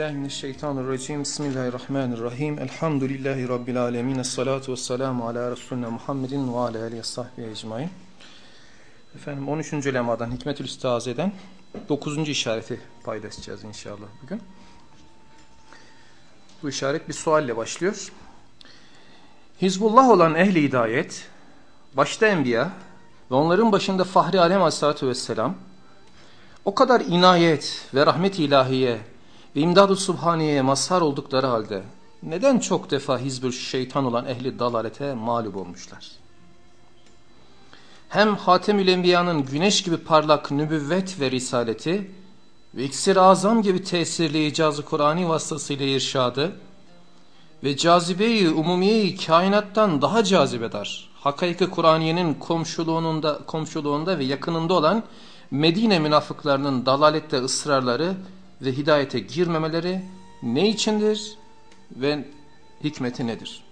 billahi. Bismillahirrahmanirrahim. Elhamdülillahi rabbil alamin. Essalatu vesselamu ala resulina Muhammedin ve ala alihi sahbihi ecmaîn. Efendim 13. lemadan Hikmetül Üstaze'den 9. işareti paylaşacağız inşallah bugün. Bu işaret bir sualle başlıyor. Hizbullah olan ehli hidayet, başta enbiya ve onların başında Fahri Alem Aleyhisselatü Vesselam, o kadar inayet ve rahmet ilahiye ve imdad-ı subhaniyeye mazhar oldukları halde neden çok defa hizbül şeytan olan ehli dalalete mağlup olmuşlar? Hem Hatemül Enbiya'nın güneş gibi parlak nübüvvet ve risaleti ve iksir azam gibi tesirli icazı Kur'an'i vasıtasıyla irşadı ve cazibeyi umumiyeyi kainattan daha cazibedar, hakiki Kur'aniyenin komşuluğunda, komşuluğunda ve yakınında olan Medine münafıklarının dalalette ısrarları ve hidayete girmemeleri ne içindir ve hikmeti nedir?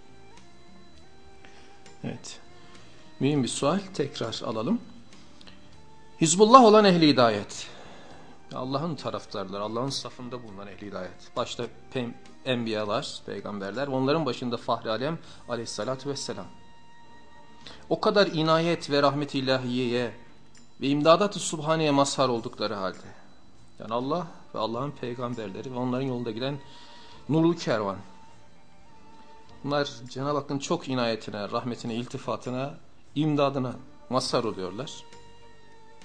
Evet. Mühim bir sual. Tekrar alalım. Hizbullah olan ehli hidayet. Allah'ın taraftarları, Allah'ın safında bulunan ehli hidayet. Başta pem, enbiyalar, peygamberler, onların başında Fahri Alem aleyhissalatü vesselam. O kadar inayet ve rahmet ilahiyeye ve imdadat-ı subhaneye mazhar oldukları halde. Yani Allah ve Allah'ın peygamberleri ve onların yolunda giden nurlu kervan. Bunlar Cenab-ı Hakk'ın çok inayetine, rahmetine, iltifatına, imdadına mazhar oluyorlar.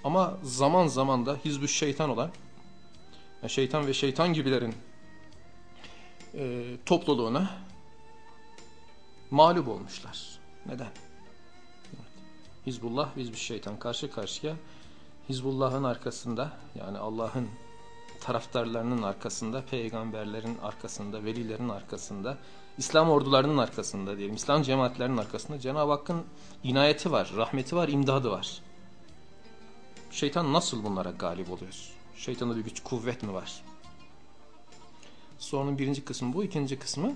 Ama zaman zaman da hizbü şeytan olan, şeytan ve şeytan gibilerin e, topluluğuna mağlup olmuşlar. Neden? Hizbullah, hizbü şeytan karşı karşıya Hizbullah'ın arkasında yani Allah'ın taraftarlarının arkasında, peygamberlerin arkasında, velilerin arkasında, İslam ordularının arkasında diyelim, İslam cemaatlerinin arkasında Cenab-ı Hakk'ın inayeti var, rahmeti var, imdadı var. Şeytan nasıl bunlara galip oluyor? Şeytanda bir güç, kuvvet mi var? Sorunun birinci kısmı bu, ikinci kısmı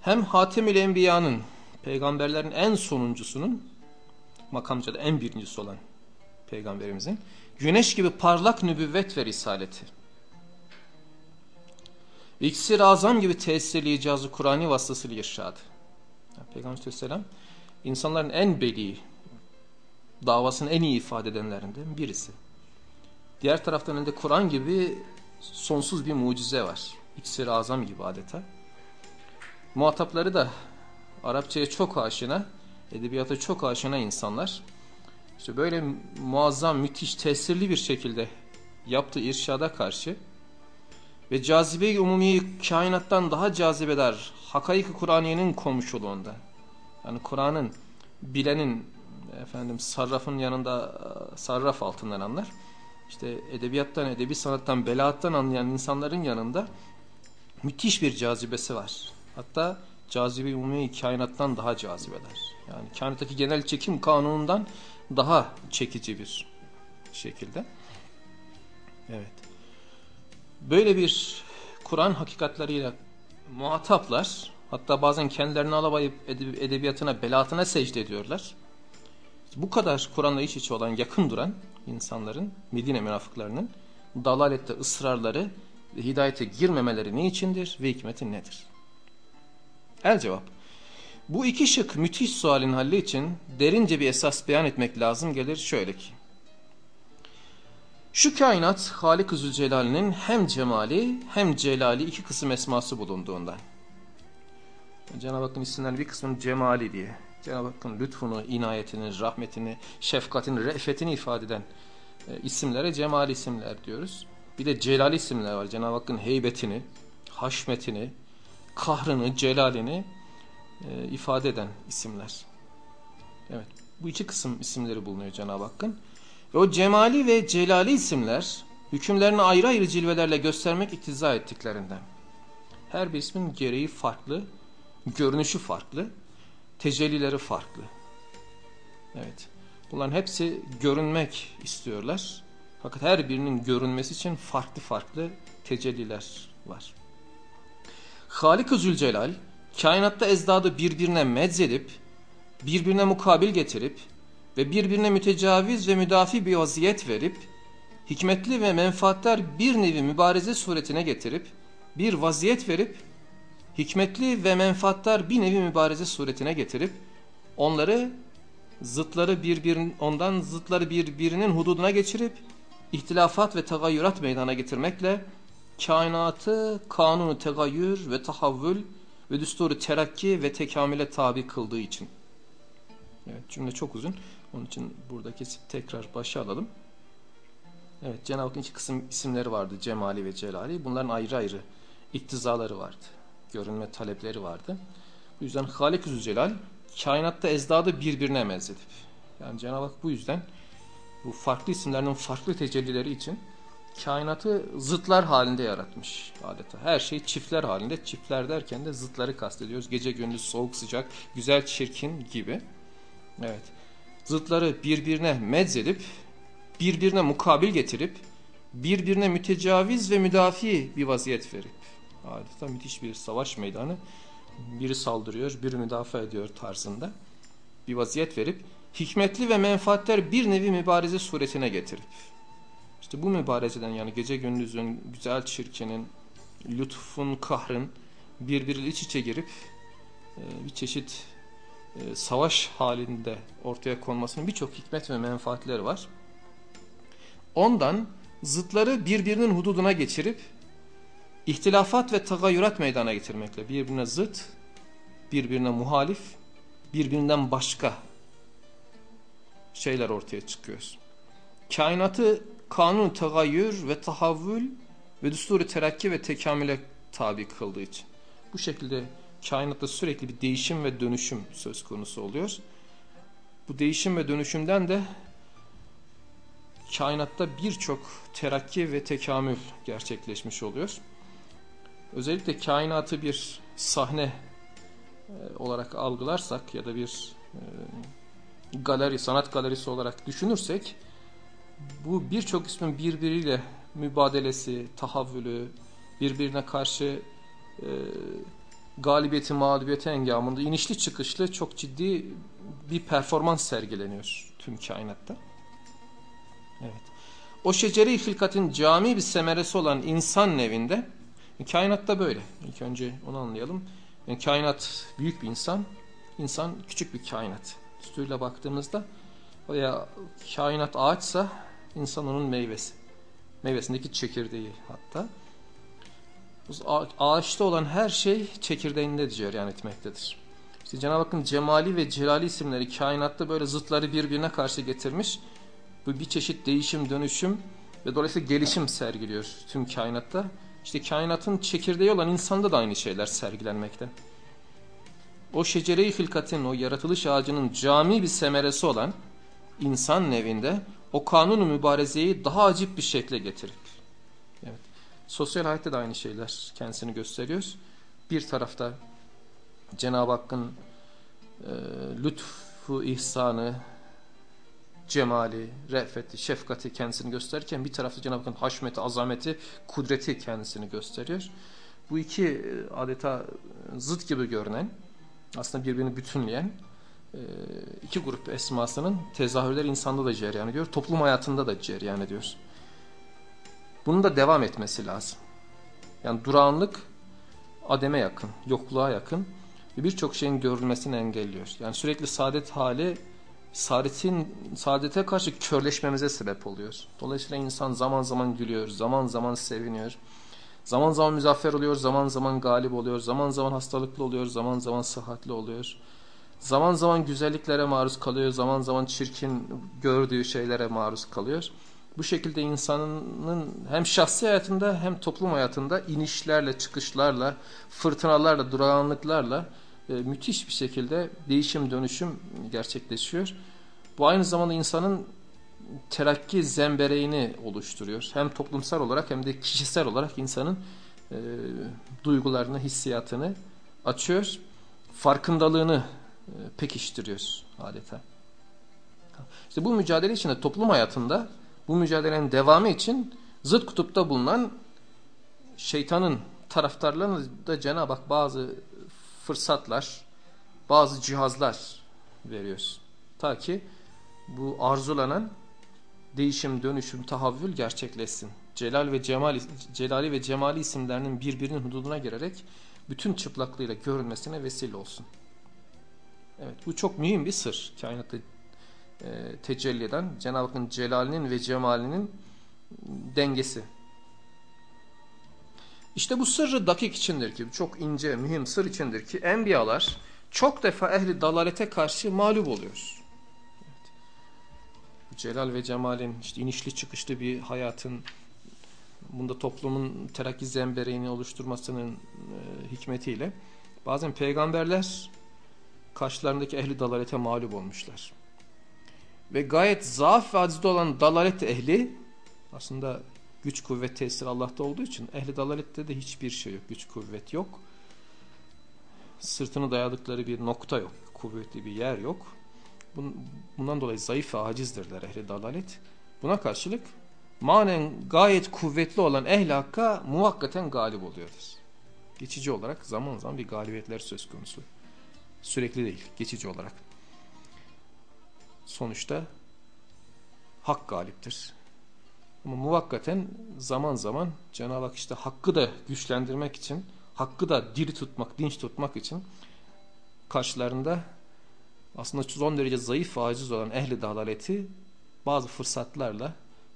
hem Hatemül Enbiya'nın, peygamberlerin en sonuncusunun, makamcada en birincisi olan peygamberimizin, güneş gibi parlak nübüvvet ve risaleti. İksir azam gibi tesirli icazı Kur'an'ı vasıtasıyla irşadı. Peygamber Aleyhisselam insanların en beli, davasını en iyi ifade edenlerinden birisi. Diğer taraftan önünde Kur'an gibi sonsuz bir mucize var. İksir azam gibi adeta. Muhatapları da Arapçaya çok aşina, edebiyata çok aşina insanlar. İşte böyle muazzam, müthiş, tesirli bir şekilde yaptığı irşada karşı ve cazibe-i umumiyi kainattan daha cazibedar hakaik-i Kur'aniyenin komşuluğunda. Yani Kur'an'ın bilenin efendim sarrafın yanında sarraf altından anlar. İşte edebiyattan, edebi sanattan, belaattan anlayan insanların yanında müthiş bir cazibesi var. Hatta cazibe-i umumiyi kainattan daha cazibedar. Yani kainattaki genel çekim kanunundan daha çekici bir şekilde. Evet. Böyle bir Kur'an hakikatleriyle muhataplar hatta bazen kendilerini alabayıp edebiyatına, belatına secde ediyorlar. Bu kadar Kur'an'la iç içe olan, yakın duran insanların, Medine münafıklarının dalalette ısrarları hidayete girmemeleri ne içindir ve hikmeti nedir? El cevap. Bu iki şık müthiş sualin halli için derince bir esas beyan etmek lazım gelir şöyle ki. Şu kainat Halik-ı Zülcelal'in hem cemali hem celali iki kısım esması bulunduğundan. Cenab-ı Hakk'ın isimlerinin bir kısmının cemali diye. Cenab-ı Hakk'ın lütfunu, inayetini, rahmetini, şefkatini, re'fetini ifade eden e, isimlere cemali isimler diyoruz. Bir de celali isimler var. Cenab-ı Hakk'ın heybetini, haşmetini, kahrını, celalini e, ifade eden isimler. Evet. Bu iki kısım isimleri bulunuyor Cenab-ı Hakk'ın. Ve o cemali ve celali isimler hükümlerini ayrı ayrı cilvelerle göstermek iktiza ettiklerinden. Her bir ismin gereği farklı, görünüşü farklı, tecellileri farklı. Evet. Bunların hepsi görünmek istiyorlar. Fakat her birinin görünmesi için farklı farklı tecelliler var. Halik-ı Zülcelal kainatta ezdadı birbirine medzedip, birbirine mukabil getirip ve birbirine mütecaviz ve müdafi bir vaziyet verip, hikmetli ve menfaatler bir nevi mübareze suretine getirip, bir vaziyet verip, hikmetli ve menfaatler bir nevi mübareze suretine getirip, onları zıtları birbirinin ondan zıtları birbirinin hududuna geçirip ihtilafat ve tagayyurat meydana getirmekle kainatı kanunu tegayyür ve tahavvül ve düsturu terakki ve tekamüle tabi kıldığı için. Evet cümle çok uzun. Onun için buradaki tekrar başa alalım. Evet Cenab-ı Hakk'ın iki kısım isimleri vardı. Cemali ve Celali. Bunların ayrı ayrı iktizaları vardı. Görünme talepleri vardı. Bu yüzden Halik-i Zülcelal kainatta ezdadı birbirine mezledip. Yani Cenab-ı Hak bu yüzden bu farklı isimlerinin farklı tecellileri için kainatı zıtlar halinde yaratmış adeta. Her şey çiftler halinde. Çiftler derken de zıtları kastediyoruz. Gece gündüz soğuk sıcak, güzel çirkin gibi. Evet. Zıtları birbirine medzedip, birbirine mukabil getirip, birbirine mütecaviz ve müdafi bir vaziyet verip. Adeta müthiş bir savaş meydanı. Biri saldırıyor, biri müdafaa ediyor tarzında bir vaziyet verip, hikmetli ve menfaatler bir nevi mübareze suretine getirip, işte bu mübarezeden yani gece gündüzün, güzel çirkinin, lütfun, kahrın birbiriyle iç içe girip e, bir çeşit e, savaş halinde ortaya konmasının birçok hikmet ve menfaatleri var. Ondan zıtları birbirinin hududuna geçirip ihtilafat ve tagayyurat meydana getirmekle birbirine zıt, birbirine muhalif, birbirinden başka şeyler ortaya çıkıyor. Kainatı kanun tagayyür ve tahavvül ve düsturu terakki ve tekamüle tabi kıldığı için. Bu şekilde kainatta sürekli bir değişim ve dönüşüm söz konusu oluyor. Bu değişim ve dönüşümden de kainatta birçok terakki ve tekamül gerçekleşmiş oluyor. Özellikle kainatı bir sahne e, olarak algılarsak ya da bir e, galeri, sanat galerisi olarak düşünürsek bu birçok ismin birbiriyle mübadelesi, tahavvülü, birbirine karşı e, galibiyeti, mağlubiyeti engamında inişli çıkışlı çok ciddi bir performans sergileniyor tüm kainatta. Evet. O şecere-i hilkatin cami bir semeresi olan insan nevinde kainatta böyle. İlk önce onu anlayalım. Yani kainat büyük bir insan, insan küçük bir kainat. Üstüyle baktığımızda veya kainat ağaçsa insan onun meyvesi. Meyvesindeki çekirdeği hatta. Ağaçta olan her şey çekirdeğinde cereyan etmektedir. İşte Cenab-ı Hakk'ın cemali ve celali isimleri kainatta böyle zıtları birbirine karşı getirmiş. Bu bir çeşit değişim, dönüşüm ve dolayısıyla gelişim sergiliyor tüm kainatta. İşte kainatın çekirdeği olan insanda da aynı şeyler sergilenmekte. O şecere-i hilkatin, o yaratılış ağacının cami bir semeresi olan insan nevinde o kanunu mübarezeyi daha acip bir şekle getirip sosyal hayatta da aynı şeyler kendisini gösteriyor. Bir tarafta Cenab-ı Hakk'ın e, lütfu, ihsanı, cemali, re'feti, şefkati kendisini gösterirken bir tarafta Cenab-ı Hakk'ın haşmeti, azameti, kudreti kendisini gösteriyor. Bu iki e, adeta zıt gibi görünen, aslında birbirini bütünleyen e, iki grup esmasının tezahürleri insanda da cereyan ediyor, toplum hayatında da cereyan ediyor. Bunun da devam etmesi lazım. Yani durağanlık ademe yakın, yokluğa yakın ve birçok şeyin görülmesini engelliyor. Yani sürekli saadet hali saadetin saadete karşı körleşmemize sebep oluyor. Dolayısıyla insan zaman zaman gülüyor, zaman zaman seviniyor. Zaman zaman müzaffer oluyor, zaman zaman galip oluyor, zaman zaman hastalıklı oluyor, zaman zaman sıhhatli oluyor. Zaman zaman güzelliklere maruz kalıyor, zaman zaman çirkin gördüğü şeylere maruz kalıyor. Bu şekilde insanın hem şahsi hayatında hem toplum hayatında inişlerle, çıkışlarla, fırtınalarla, durağanlıklarla e, müthiş bir şekilde değişim dönüşüm gerçekleşiyor. Bu aynı zamanda insanın terakki zembereğini oluşturuyor. Hem toplumsal olarak hem de kişisel olarak insanın e, duygularını, hissiyatını açıyor. Farkındalığını e, pekiştiriyor adeta. İşte bu mücadele içinde toplum hayatında bu mücadelenin devamı için zıt kutupta bulunan şeytanın taraftarlarına da Cenab-ı Hak bazı fırsatlar, bazı cihazlar veriyoruz. Ta ki bu arzulanan değişim, dönüşüm, tahavvül gerçekleşsin. Celal ve Cemal, Celali ve Cemali isimlerinin birbirinin hududuna girerek bütün çıplaklığıyla görünmesine vesile olsun. Evet bu çok mühim bir sır. Kainatta e, tecelli eden Cenab-ı Hakk'ın celalinin ve cemalinin dengesi. İşte bu sırrı dakik içindir ki, çok ince, mühim sır içindir ki enbiyalar çok defa ehli dalalete karşı mağlup oluyor. Evet. Celal ve cemalin işte inişli çıkışlı bir hayatın bunda toplumun terakki zembereğini oluşturmasının e, hikmetiyle bazen peygamberler karşılarındaki ehli dalalete mağlup olmuşlar. Ve gayet zaaf ve acizde olan dalalet ehli aslında güç kuvvet tesir Allah'ta olduğu için ehli dalalette de hiçbir şey yok. Güç kuvvet yok. Sırtını dayadıkları bir nokta yok. Kuvvetli bir yer yok. Bundan dolayı zayıf ve acizdirler ehli dalalet. Buna karşılık manen gayet kuvvetli olan ehli hakka muhakkaten galip oluyordur. Geçici olarak zaman zaman bir galibiyetler söz konusu. Sürekli değil, geçici olarak. Sonuçta hak galiptir. Ama muvakkaten zaman zaman Cenab-ı Hak işte hakkı da güçlendirmek için, hakkı da diri tutmak, dinç tutmak için karşılarında aslında son derece zayıf ve aciz olan ehli dalaleti bazı fırsatlarla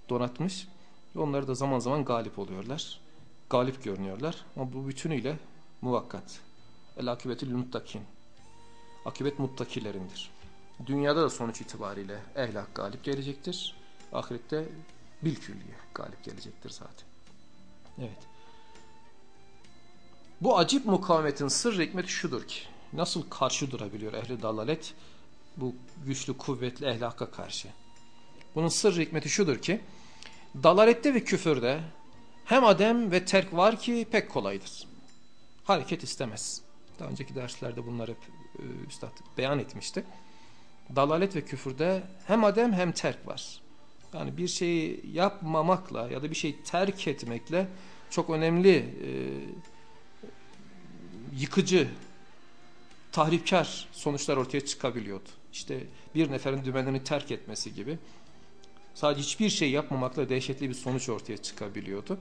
donatmış. Onları da zaman zaman galip oluyorlar. Galip görünüyorlar. Ama bu bütünüyle muvakkat. El akibetül muttakin. Akibet muttakilerindir. Dünyada da sonuç itibariyle ehlak galip gelecektir. Ahirette bilkülliye galip gelecektir zaten. Evet. Bu acip mukavemetin sır hikmeti şudur ki nasıl karşı durabiliyor ehli dalalet bu güçlü kuvvetli ehlaka karşı. Bunun sır hikmeti şudur ki dalalette ve küfürde hem adem ve terk var ki pek kolaydır. Hareket istemez. Daha önceki derslerde bunları hep e, üstad beyan etmişti. Dalalet ve küfürde hem adem hem terk var. Yani bir şeyi yapmamakla ya da bir şeyi terk etmekle çok önemli e, yıkıcı, tahripkar sonuçlar ortaya çıkabiliyordu. İşte bir neferin dümenini terk etmesi gibi. Sadece hiçbir şey yapmamakla dehşetli bir sonuç ortaya çıkabiliyordu.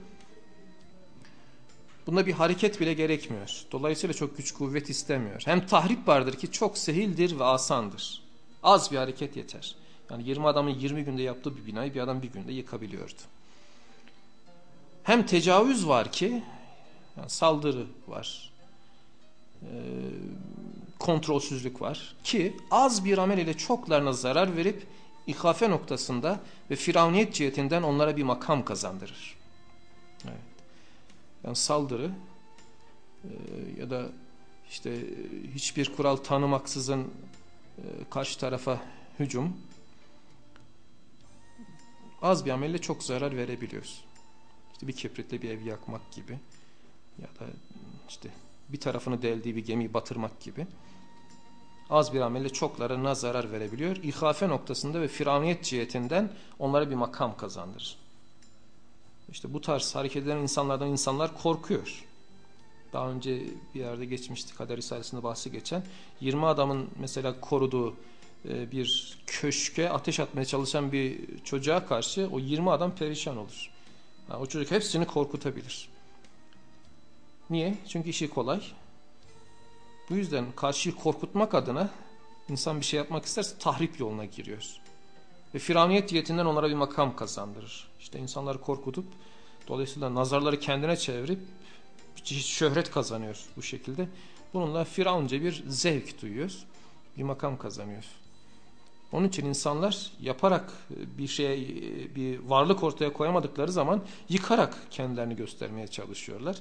Bunda bir hareket bile gerekmiyor. Dolayısıyla çok güç kuvvet istemiyor. Hem tahrip vardır ki çok sehildir ve asandır. Az bir hareket yeter. Yani 20 adamın 20 günde yaptığı bir binayı bir adam bir günde yıkabiliyordu. Hem tecavüz var ki yani saldırı var. E, kontrolsüzlük var ki az bir amel ile çoklarına zarar verip ikafe noktasında ve firavuniyet cihetinden onlara bir makam kazandırır. Evet. Yani saldırı e, ya da işte hiçbir kural tanımaksızın karşı tarafa hücum az bir amelle çok zarar verebiliyoruz. İşte bir kibritle bir ev yakmak gibi ya da işte bir tarafını deldiği bir gemiyi batırmak gibi az bir amelle çoklarına zarar verebiliyor. İhafe noktasında ve firavuniyet cihetinden onlara bir makam kazandırır. İşte bu tarz hareket eden insanlardan insanlar korkuyor. Daha önce bir yerde geçmişti Kader Risalesi'nde bahsi geçen 20 adamın mesela koruduğu e, bir köşke ateş atmaya çalışan bir çocuğa karşı o 20 adam perişan olur. Yani o çocuk hepsini korkutabilir. Niye? Çünkü işi kolay. Bu yüzden karşıyı korkutmak adına insan bir şey yapmak isterse tahrip yoluna giriyor. Ve firavuniyet diyetinden onlara bir makam kazandırır. İşte insanları korkutup dolayısıyla nazarları kendine çevirip şöhret kazanıyor bu şekilde. Bununla firavunca bir zevk duyuyor. Bir makam kazanıyor. Onun için insanlar yaparak bir şey, bir varlık ortaya koyamadıkları zaman yıkarak kendilerini göstermeye çalışıyorlar.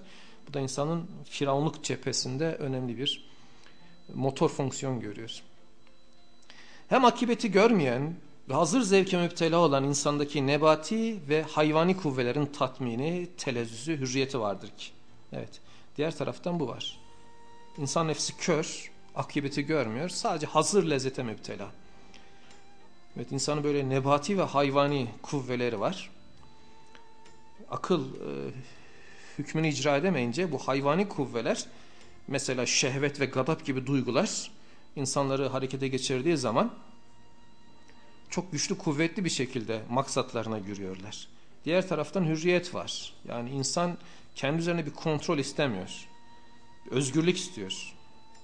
Bu da insanın firavunluk cephesinde önemli bir motor fonksiyon görüyor. Hem akibeti görmeyen ve hazır zevke müptela olan insandaki nebati ve hayvani kuvvelerin tatmini, telezzüzü, hürriyeti vardır ki. Evet. Diğer taraftan bu var. İnsan nefsi kör, akibeti görmüyor. Sadece hazır lezzete müptela. Evet insanın böyle nebati ve hayvani kuvveleri var. Akıl e, hükmünü icra edemeyince bu hayvani kuvveler mesela şehvet ve gadap gibi duygular insanları harekete geçirdiği zaman çok güçlü kuvvetli bir şekilde maksatlarına yürüyorlar. Diğer taraftan hürriyet var. Yani insan kendi üzerine bir kontrol istemiyor. Özgürlük istiyor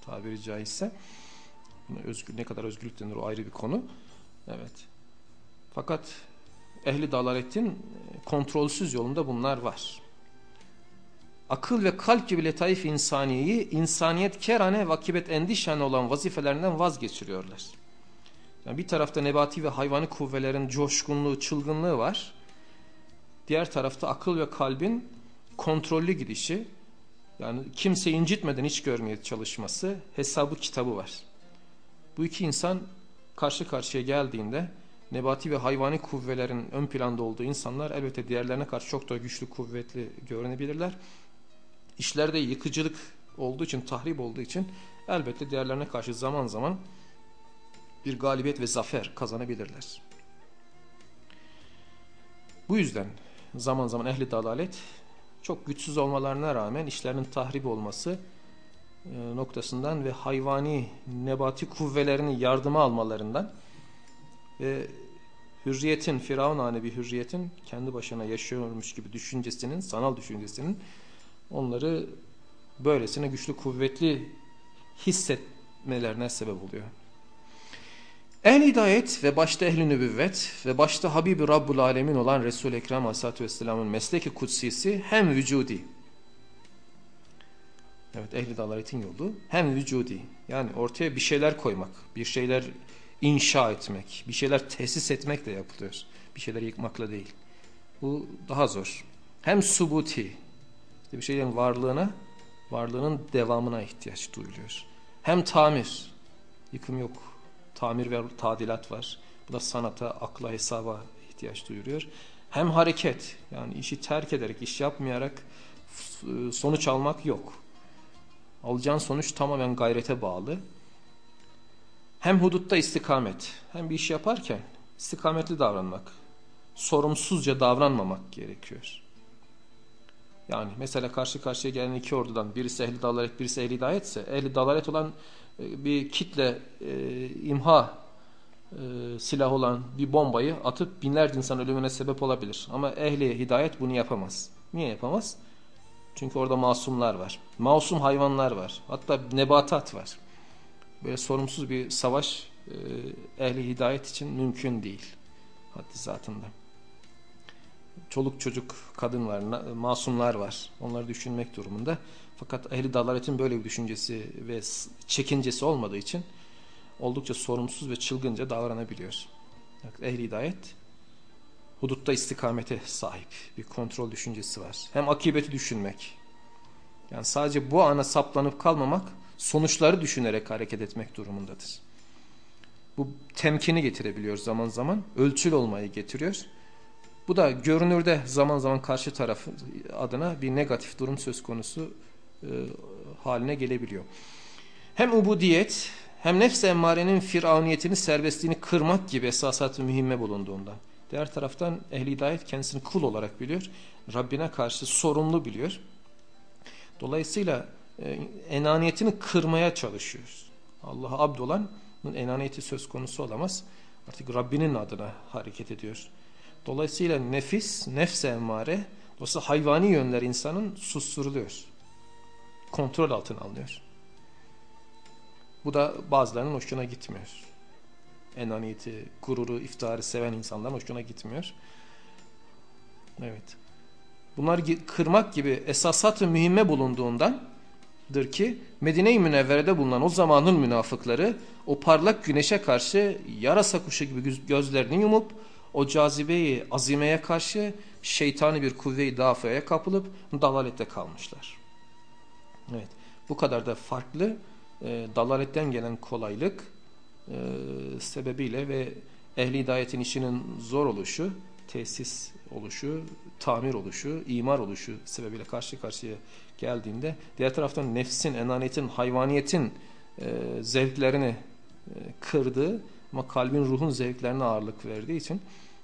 tabiri caizse. Özgür, ne kadar özgürlük denir o ayrı bir konu. Evet. Fakat ehli dalaletin kontrolsüz yolunda bunlar var. Akıl ve kalp gibi letaif insaniyeyi insaniyet kerane vakibet endişane olan vazifelerinden vazgeçiriyorlar. Yani bir tarafta nebati ve hayvani kuvvelerin coşkunluğu, çılgınlığı var. Diğer tarafta akıl ve kalbin kontrollü gidişi, yani kimseyi incitmeden hiç görmeye çalışması, hesabı kitabı var. Bu iki insan karşı karşıya geldiğinde nebati ve hayvani kuvvelerin ön planda olduğu insanlar elbette diğerlerine karşı çok daha güçlü, kuvvetli görünebilirler. İşlerde yıkıcılık olduğu için, tahrip olduğu için elbette diğerlerine karşı zaman zaman bir galibiyet ve zafer kazanabilirler. Bu yüzden zaman zaman ehli dalalet çok güçsüz olmalarına rağmen işlerinin tahrip olması e, noktasından ve hayvani nebati kuvvelerini yardıma almalarından ve hürriyetin, firavunane bir hürriyetin kendi başına yaşıyormuş gibi düşüncesinin, sanal düşüncesinin onları böylesine güçlü kuvvetli hissetmelerine sebep oluyor. Ehl hidayet ve başta ehli nübüvvet ve başta Habibi Rabbul Alemin olan Resul-i Ekrem Aleyhisselatü Vesselam'ın mesleki kutsisi hem vücudi. Evet ehli dalaletin yolu. Hem vücudi. Yani ortaya bir şeyler koymak bir şeyler inşa etmek bir şeyler tesis etmekle yapılıyor. Bir şeyler yıkmakla değil. Bu daha zor. Hem subuti işte bir şeylerin varlığına varlığının devamına ihtiyaç duyuluyor. Hem tamir yıkım yok tamir ve tadilat var. Bu da sanata, akla, hesaba ihtiyaç duyuruyor. Hem hareket yani işi terk ederek, iş yapmayarak e, sonuç almak yok. Alacağın sonuç tamamen gayrete bağlı. Hem hudutta istikamet, hem bir iş yaparken istikametli davranmak, sorumsuzca davranmamak gerekiyor. Yani mesela karşı karşıya gelen iki ordudan birisi ehli dalalet, birisi ehli hidayetse, ehli dalalet olan bir kitle e, imha e, silah olan bir bombayı atıp binlerce insan ölümüne sebep olabilir. Ama ehli hidayet bunu yapamaz. Niye yapamaz? Çünkü orada masumlar var. Masum hayvanlar var. Hatta nebatat var. Böyle sorumsuz bir savaş e, ehli hidayet için mümkün değil. Haddi zatında. Çoluk çocuk kadın var, masumlar var. Onları düşünmek durumunda. Fakat ehli dalaletin böyle bir düşüncesi ve çekincesi olmadığı için oldukça sorumsuz ve çılgınca davranabiliyor. Ehli hidayet hudutta istikamete sahip bir kontrol düşüncesi var. Hem akibeti düşünmek. Yani sadece bu ana saplanıp kalmamak sonuçları düşünerek hareket etmek durumundadır. Bu temkini getirebiliyor zaman zaman. Ölçül olmayı getiriyor. Bu da görünürde zaman zaman karşı taraf adına bir negatif durum söz konusu e, haline gelebiliyor. Hem ubudiyet hem nefs-i emmarenin firavuniyetini serbestliğini kırmak gibi esasat-ı mühimme bulunduğunda. Diğer taraftan ehli hidayet kendisini kul olarak biliyor. Rabbine karşı sorumlu biliyor. Dolayısıyla e, enaniyetini kırmaya çalışıyor. Allah'a abd olanın enaniyeti söz konusu olamaz. Artık Rabbinin adına hareket ediyor. Dolayısıyla nefis, nefs-i emmare, dolayısıyla hayvani yönler insanın susturuluyor kontrol altına alınıyor. Bu da bazılarının hoşuna gitmiyor. Enaniyeti, gururu, iftiharı seven insanların hoşuna gitmiyor. Evet. Bunlar kırmak gibi esasat-ı mühimme bulunduğundandır ki Medine-i Münevvere'de bulunan o zamanın münafıkları o parlak güneşe karşı yarasa kuşu gibi gözlerini yumup o cazibeyi azimeye karşı şeytani bir kuvve-i dafaya kapılıp dalalette kalmışlar. Evet. Bu kadar da farklı e, dalaletten gelen kolaylık e, sebebiyle ve ehli hidayetin işinin zor oluşu, tesis oluşu, tamir oluşu, imar oluşu sebebiyle karşı karşıya geldiğinde diğer taraftan nefsin, enaniyetin, hayvaniyetin e, zevklerini e, kırdığı Ama kalbin ruhun zevklerine ağırlık verdiği için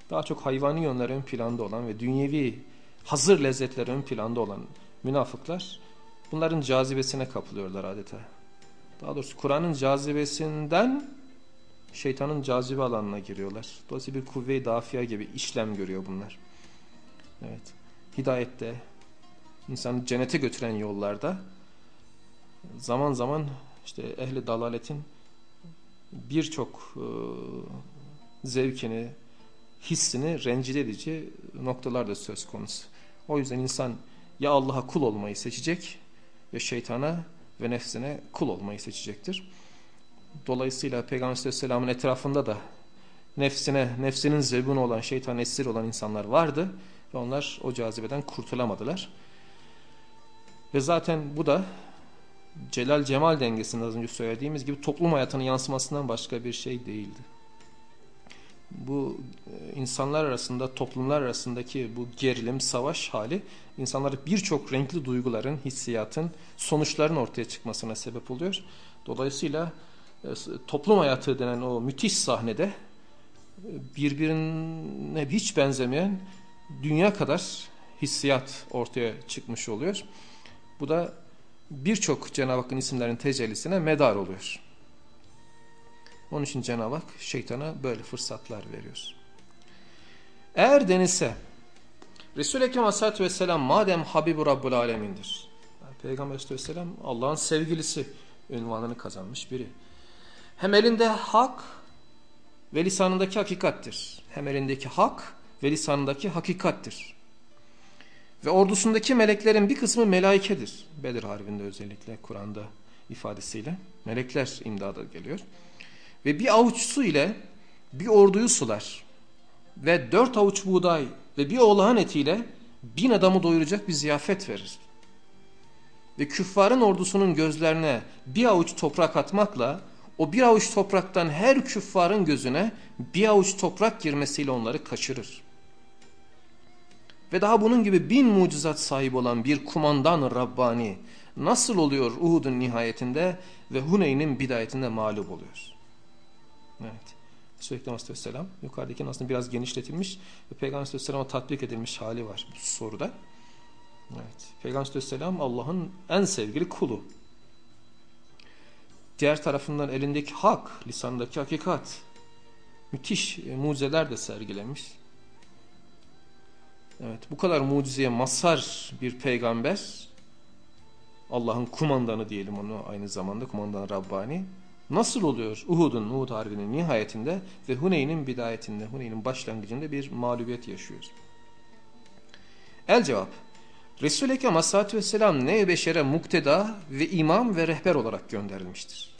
daha çok hayvani yönler ön planda olan ve dünyevi hazır lezzetler ön planda olan münafıklar bunların cazibesine kapılıyorlar adeta. Daha doğrusu Kur'an'ın cazibesinden şeytanın cazibe alanına giriyorlar. Dolayısıyla bir kuvve-i dafia gibi işlem görüyor bunlar. Evet. Hidayette, insanı cennete götüren yollarda zaman zaman işte ehli dalaletin birçok e, zevkini, hissini rencide edici noktalar da söz konusu. O yüzden insan ya Allah'a kul olmayı seçecek ya şeytana ve nefsine kul olmayı seçecektir. Dolayısıyla Peygamber Aleyhisselam'ın etrafında da nefsine, nefsinin zebun olan, şeytan esir olan insanlar vardı ve onlar o cazibeden kurtulamadılar. Ve zaten bu da celal cemal dengesinde az önce söylediğimiz gibi toplum hayatının yansımasından başka bir şey değildi. Bu e, insanlar arasında, toplumlar arasındaki bu gerilim, savaş hali insanları birçok renkli duyguların, hissiyatın, sonuçların ortaya çıkmasına sebep oluyor. Dolayısıyla e, toplum hayatı denen o müthiş sahnede e, birbirine hiç benzemeyen dünya kadar hissiyat ortaya çıkmış oluyor. Bu da birçok Cenab-ı Hakk'ın isimlerin tecellisine medar oluyor. Onun için Cenab-ı Hak şeytana böyle fırsatlar veriyor. Eğer denilse Resul-i Ekrem Aleyhisselatü Vesselam madem Habibu Rabbul Alemin'dir. Yani Peygamber Aleyhisselam Allah'ın sevgilisi ünvanını kazanmış biri. Hem elinde hak ve lisanındaki hakikattir. Hem elindeki hak ve lisanındaki hakikattir. Ve ordusundaki meleklerin bir kısmı melaikedir. Bedir Harbi'nde özellikle Kur'an'da ifadesiyle. Melekler imdada geliyor. Ve bir avuç su ile bir orduyu sular. Ve dört avuç buğday ve bir oğlağın etiyle bin adamı doyuracak bir ziyafet verir. Ve küffarın ordusunun gözlerine bir avuç toprak atmakla o bir avuç topraktan her küffarın gözüne bir avuç toprak girmesiyle onları kaçırır. Ve daha bunun gibi bin mucizat sahibi olan bir kumandan Rabbani nasıl oluyor Uhud'un nihayetinde ve Huneyn'in bidayetinde mağlup oluyor. Evet. Sürekli Aleyhisselam yukarıdaki aslında biraz genişletilmiş ve Peygamber Aleyhisselam'a tatbik edilmiş hali var bu soruda. Evet. Peygamber Aleyhisselam Allah'ın en sevgili kulu. Diğer tarafından elindeki hak, lisandaki hakikat, müthiş e, mucizeler de sergilemiş. Evet, bu kadar mucizeye mazhar bir peygamber, Allah'ın kumandanı diyelim onu aynı zamanda, kumandan Rabbani, nasıl oluyor Uhud'un, Uhud Harbi'nin nihayetinde ve Huneyn'in bidayetinde, Huneyn'in başlangıcında bir mağlubiyet yaşıyoruz. El cevap, Resul-i Ekrem Aleyhisselatü Vesselam ne beşere mukteda ve imam ve rehber olarak gönderilmiştir.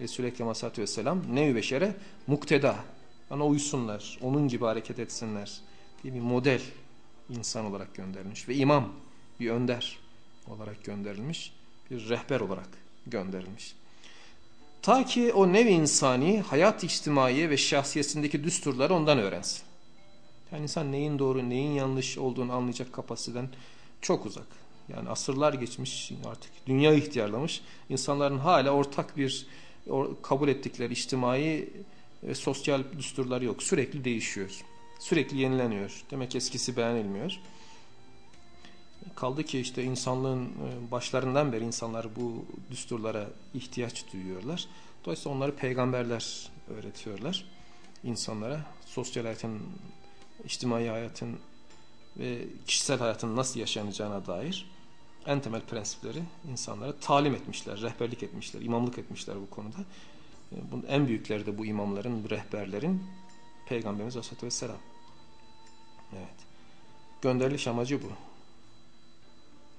Resul-i Ekrem Aleyhisselatü Vesselam ne beşere mukteda, ona uysunlar, onun gibi hareket etsinler diye bir model insan olarak gönderilmiş ve imam, bir önder olarak gönderilmiş, bir rehber olarak gönderilmiş. Ta ki o nevi insani hayat içtimaiye ve şahsiyetindeki düsturları ondan öğrensin. Yani insan neyin doğru neyin yanlış olduğunu anlayacak kapasiteden çok uzak. Yani asırlar geçmiş artık dünya ihtiyarlamış. İnsanların hala ortak bir kabul ettikleri içtimai ve sosyal düsturları yok. Sürekli değişiyor. Sürekli yenileniyor. Demek eskisi beğenilmiyor. Kaldı ki işte insanlığın e, başlarından beri insanlar bu düsturlara ihtiyaç duyuyorlar. Dolayısıyla onları peygamberler öğretiyorlar insanlara. Sosyal hayatın, içtimai hayatın ve kişisel hayatın nasıl yaşanacağına dair en temel prensipleri insanlara talim etmişler, rehberlik etmişler, imamlık etmişler bu konuda. E, bunun en büyükleri de bu imamların, bu rehberlerin Peygamberimiz Aleyhisselatü Vesselam. Evet. Gönderiliş amacı bu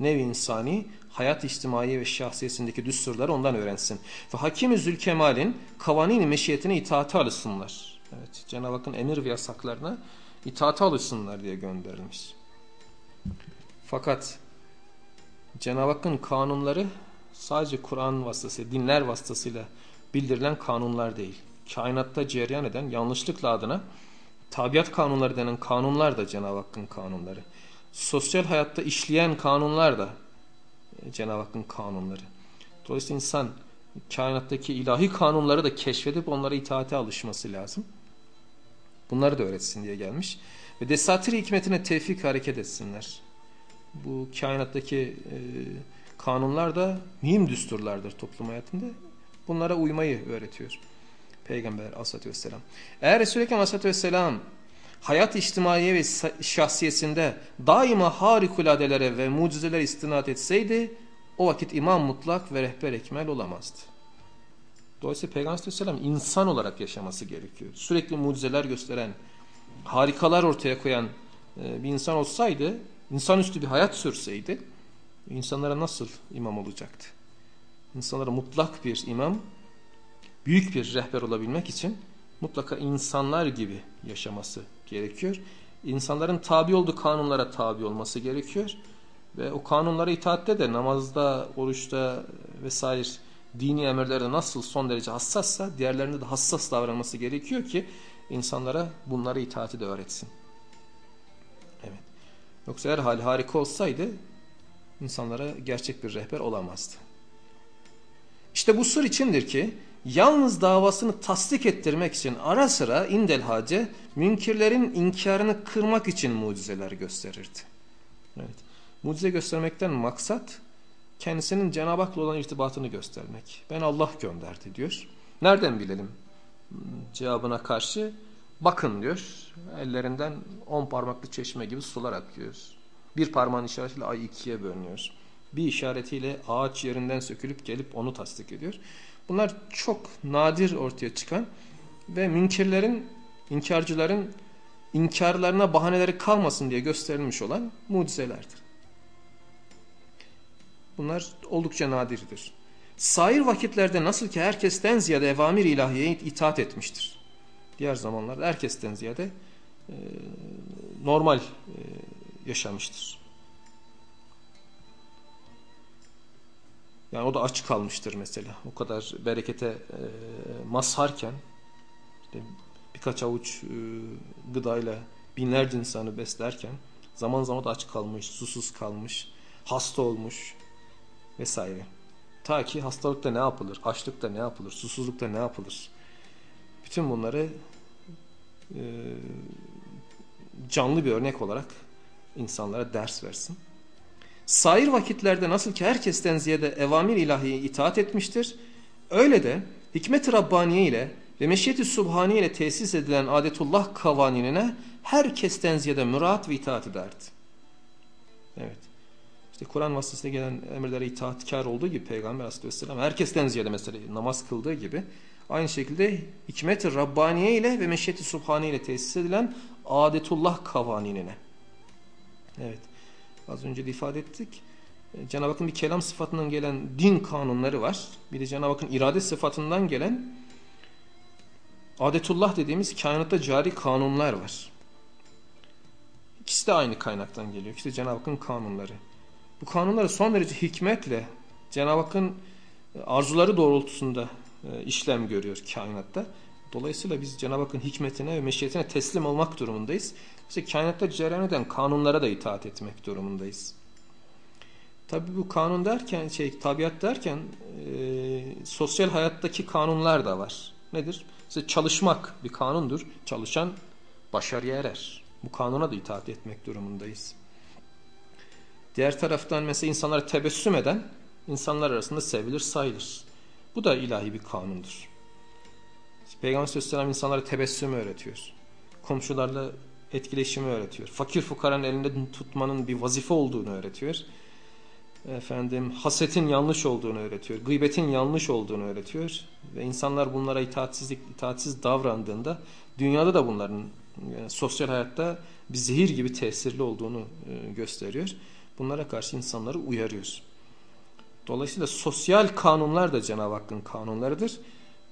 nevi insani hayat içtimai ve şahsiyetindeki düsturları ondan öğrensin. Ve Hakim-i Zülkemal'in kavanini meşiyetine itaate alışsınlar. Evet, Cenab-ı Hakk'ın emir ve yasaklarına itaate alışsınlar diye gönderilmiş. Fakat Cenab-ı Hakk'ın kanunları sadece Kur'an vasıtasıyla, dinler vasıtasıyla bildirilen kanunlar değil. Kainatta cereyan eden yanlışlıkla adına tabiat kanunları denen kanunlar da Cenab-ı Hakk'ın kanunları sosyal hayatta işleyen kanunlar da e, Cenab-ı Hakk'ın kanunları. Dolayısıyla insan kainattaki ilahi kanunları da keşfedip onlara itaate alışması lazım. Bunları da öğretsin diye gelmiş. Ve desatiri hikmetine tevfik hareket etsinler. Bu kainattaki e, kanunlar da mühim düsturlardır toplum hayatında. Bunlara uymayı öğretiyor. Peygamber aleyhissalatü vesselam. Eğer Resulü Ekrem aleyhissalatü vesselam hayat içtimaiye ve şahsiyesinde daima harikuladelere ve mucizeler istinat etseydi o vakit imam mutlak ve rehber ekmel olamazdı. Dolayısıyla Peygamber aleyhisselam insan olarak yaşaması gerekiyor. Sürekli mucizeler gösteren, harikalar ortaya koyan e, bir insan olsaydı, insanüstü bir hayat sürseydi insanlara nasıl imam olacaktı? İnsanlara mutlak bir imam, büyük bir rehber olabilmek için mutlaka insanlar gibi yaşaması gerekiyor. İnsanların tabi olduğu kanunlara tabi olması gerekiyor. Ve o kanunlara itaatte de namazda, oruçta vesaire dini emirlerde nasıl son derece hassassa diğerlerinde de hassas davranması gerekiyor ki insanlara bunları itaati de öğretsin. Evet. Yoksa her hal harika olsaydı insanlara gerçek bir rehber olamazdı. İşte bu sır içindir ki yalnız davasını tasdik ettirmek için ara sıra indel hace münkirlerin inkarını kırmak için mucizeler gösterirdi. Evet. Mucize göstermekten maksat kendisinin Cenab-ı Hak'la olan irtibatını göstermek. Ben Allah gönderdi diyor. Nereden bilelim? Cevabına karşı bakın diyor. Ellerinden on parmaklı çeşme gibi sular akıyor. Bir parmağın işaretiyle ay ikiye bölünüyor. Bir işaretiyle ağaç yerinden sökülüp gelip onu tasdik ediyor. Bunlar çok nadir ortaya çıkan ve münkirlerin, inkarcıların inkarlarına bahaneleri kalmasın diye gösterilmiş olan mucizelerdir. Bunlar oldukça nadirdir. Sair vakitlerde nasıl ki herkesten ziyade evamir ilahiyeye itaat etmiştir. Diğer zamanlarda herkesten ziyade e, normal e, yaşamıştır. Yani o da aç kalmıştır mesela. O kadar berekete e, mazharken işte birkaç avuç e, gıdayla binlerce insanı beslerken zaman zaman da aç kalmış, susuz kalmış, hasta olmuş vesaire. Ta ki hastalıkta ne yapılır, açlıkta ne yapılır, susuzlukta ne yapılır. Bütün bunları e, canlı bir örnek olarak insanlara ders versin. Sair vakitlerde nasıl ki herkesten ziyade evamir ilahiye itaat etmiştir, öyle de hikmet-i Rabbaniye ile ve meşiyeti Subhaniye ile tesis edilen adetullah kavaninine herkesten ziyade müraat ve itaat ederdi. Evet. İşte Kur'an vasıtasıyla gelen emirlere itaatkar olduğu gibi Peygamber Aleyhisselam herkesten ziyade mesela namaz kıldığı gibi aynı şekilde hikmet-i Rabbaniye ile ve meşiyeti Subhaniye ile tesis edilen adetullah kavaninine. Evet. Az önce de ifade ettik. E, Cenab-ı Hakk'ın bir kelam sıfatından gelen din kanunları var. Bir de Cenab-ı Hakk'ın irade sıfatından gelen adetullah dediğimiz kainatta cari kanunlar var. İkisi de aynı kaynaktan geliyor. De Cenab-ı Hakk'ın kanunları. Bu kanunları son derece hikmetle Cenab-ı Hakk'ın e, arzuları doğrultusunda e, işlem görüyor kainatta. Dolayısıyla biz Cenab-ı Hakk'ın hikmetine ve meşiyetine teslim olmak durumundayız. İşte kainatta cereyan eden kanunlara da itaat etmek durumundayız. Tabi bu kanun derken, şey tabiat derken e, sosyal hayattaki kanunlar da var. Nedir? İşte çalışmak bir kanundur. Çalışan başarıya erer. Bu kanuna da itaat etmek durumundayız. Diğer taraftan mesela insanlara tebessüm eden insanlar arasında sevilir sayılır. Bu da ilahi bir kanundur. Peygamber Aleyhisselam insanlara tebessümü öğretiyor. Komşularla etkileşimi öğretiyor. Fakir fukaranın elinde tutmanın bir vazife olduğunu öğretiyor. Efendim hasetin yanlış olduğunu öğretiyor. Gıybetin yanlış olduğunu öğretiyor. Ve insanlar bunlara itaatsizlik, itaatsiz davrandığında dünyada da bunların yani sosyal hayatta bir zehir gibi tesirli olduğunu e, gösteriyor. Bunlara karşı insanları uyarıyor. Dolayısıyla sosyal kanunlar da Cenab-ı Hakk'ın kanunlarıdır.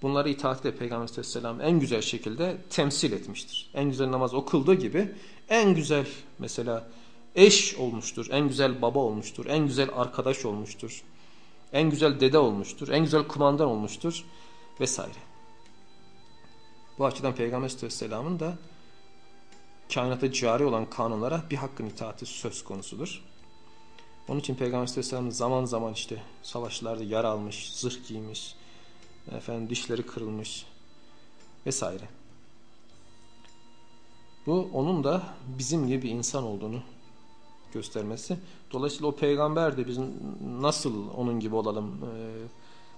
Bunları itaatle Peygamber Aleyhisselam en güzel şekilde temsil etmiştir. En güzel namaz okıldığı gibi en güzel mesela eş olmuştur, en güzel baba olmuştur, en güzel arkadaş olmuştur, en güzel dede olmuştur, en güzel kumandan olmuştur vesaire. Bu açıdan Peygamber Aleyhisselam'ın da kainata cari olan kanunlara bir hakkın itaati söz konusudur. Onun için Peygamber Aleyhisselam zaman zaman işte savaşlarda yara almış, zırh giymiş, efendim dişleri kırılmış vesaire. Bu onun da bizim gibi bir insan olduğunu göstermesi. Dolayısıyla o peygamber de bizim nasıl onun gibi olalım e,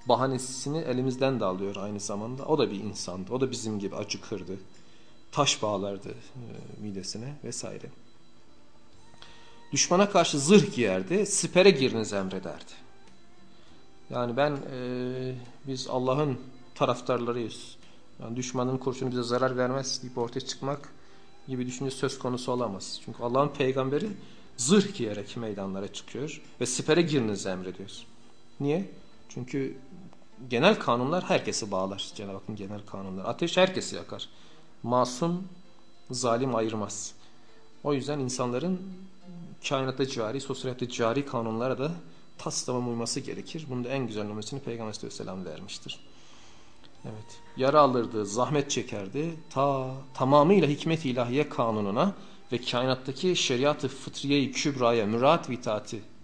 bahanesini elimizden de alıyor aynı zamanda. O da bir insandı. O da bizim gibi acıkırdı. Taş bağlardı e, midesine vesaire. Düşmana karşı zırh giyerdi. Sipere giriniz emrederdi. Yani ben e, biz Allah'ın taraftarlarıyız. Yani düşmanın kurşunu bize zarar vermez deyip ortaya çıkmak gibi düşünce söz konusu olamaz. Çünkü Allah'ın peygamberi zırh giyerek meydanlara çıkıyor ve sipere giriniz emrediyor. Niye? Çünkü genel kanunlar herkesi bağlar. Cenab-ı Hakk'ın genel kanunları. Ateş herkesi yakar. Masum, zalim ayırmaz. O yüzden insanların kainatta cari, sosyal hayatta cari kanunlara da tas tamam uyması gerekir. Bunun da en güzel numarasını Peygamber Aleyhisselam vermiştir. Evet. Yara alırdı, zahmet çekerdi. Ta tamamıyla hikmet ilahiye kanununa ve kainattaki şeriat-ı fıtriye-i kübraya müraat ve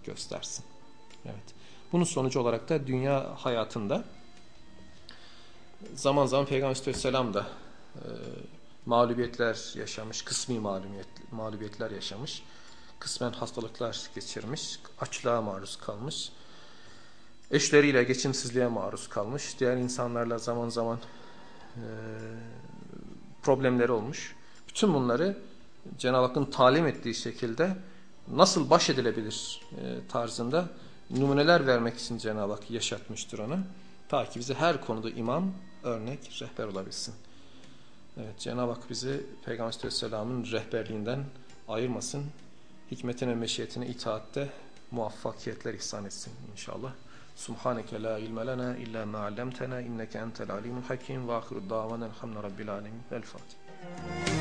göstersin. Evet. Bunun sonucu olarak da dünya hayatında zaman zaman Peygamber Aleyhisselam da e, mağlubiyetler yaşamış, kısmi mağlubiyet, mağlubiyetler yaşamış, kısmen hastalıklar geçirmiş, açlığa maruz kalmış, eşleriyle geçimsizliğe maruz kalmış, diğer insanlarla zaman zaman e, problemleri olmuş. Bütün bunları Cenab-ı Hakk'ın talim ettiği şekilde nasıl baş edilebilir e, tarzında numuneler vermek için Cenab-ı Hak yaşatmıştır onu. Ta ki bize her konuda imam, örnek, rehber olabilsin. Evet Cenab-ı Hak bizi Peygamber Aleyhisselam'ın rehberliğinden ayırmasın. Hikmetine, meşiyetine itaatte muvaffakiyetler ihsan etsin inşallah. Subhaneke la ilme lena illa ma allamtena inneke entel alimul hakim ve ahiru davana elhamdülillahi rabbil alamin. El Fatiha.